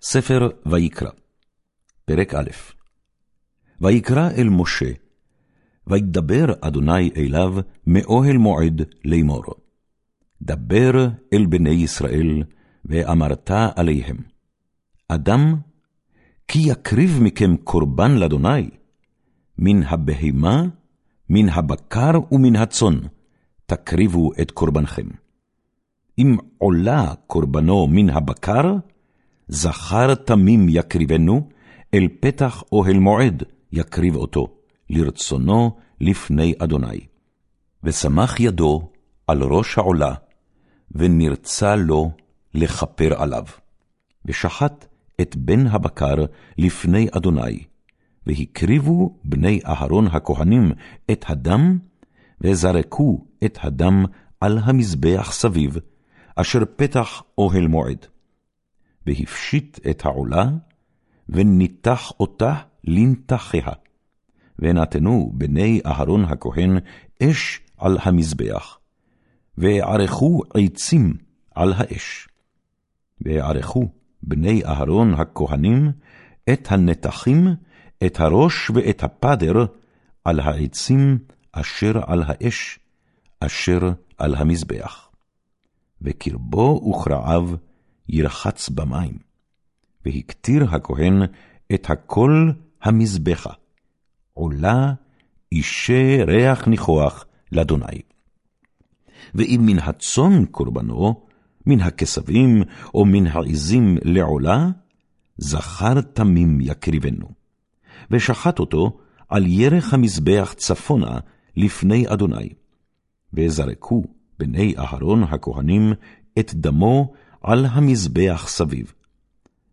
ספר ויקרא, פרק א' ויקרא אל משה, וידבר אדוני אליו מאוהל מועד לאמור. דבר אל בני ישראל, ואמרת עליהם, אדם, כי יקריב מכם קורבן לאדוני, מן הבהמה, מן הבקר ומן הצאן, תקריבו את קורבנכם. אם עולה קורבנו מן הבקר, זכר תמים יקריבנו, אל פתח אוהל מועד יקריב אותו, לרצונו לפני אדוני. ושמח ידו על ראש העולה, ונרצה לו לכפר עליו. ושחט את בן הבקר לפני אדוני, והקריבו בני אהרון הכהנים את הדם, וזרקו את הדם על המזבח סביב, אשר פתח אוהל מועד. והפשיט את העולה, וניתח אותה לנתחיה. ונתנו בני אהרון הכהן אש על המזבח, וערכו עצים על האש. וערכו בני אהרון הכהנים את הנתחים, את הראש ואת הפדר, על העצים אשר על האש, אשר על המזבח. וקרבו וכרעיו ירחץ במים. והקטיר הכהן את הכל המזבחה, עולה אישי ריח ניחוח לאדוני. ואם מן הצאן קורבנו, מן הכסבים או מן העזים לעולה, זכר תמים יקריבנו. ושחט אותו על ירך המזבח צפונה לפני אדוני. וזרקו בני אהרון הכהנים את דמו על המזבח סביב,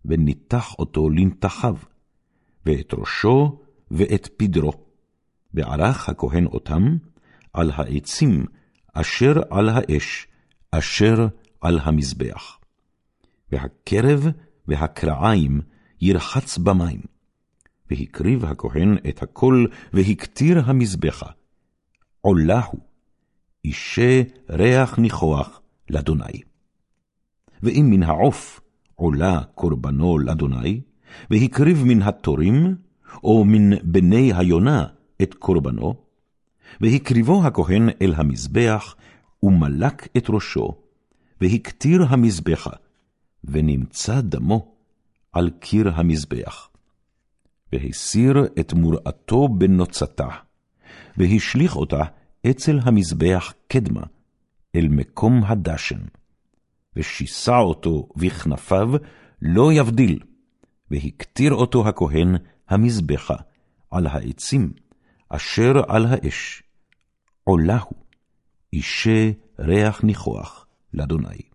וניתח אותו לנתחיו, ואת ראשו ואת פדרו, וערך הכהן אותם על העצים אשר על האש, אשר על המזבח. והקרב והקרעיים ירחץ במים. והקריב הכהן את הכל, והקטיר המזבחה. עולה הוא, אישי ריח ניחוח לאדוני. ואם מן העוף עולה קורבנו לאדוני, והקריב מן התורים, או מן בני היונה את קורבנו, והקריבו הכהן אל המזבח, ומלק את ראשו, והקטיר המזבחה, ונמצא דמו על קיר המזבח. והסיר את מוראתו בנוצתה, והשליך אותה אצל המזבח קדמה, אל מקום הדשן. ושיסע אותו בכנפיו, לא יבדיל, והקטיר אותו הכהן המזבחה על העצים, אשר על האש. עולה הוא, אישי ריח ניחוח לאדוני.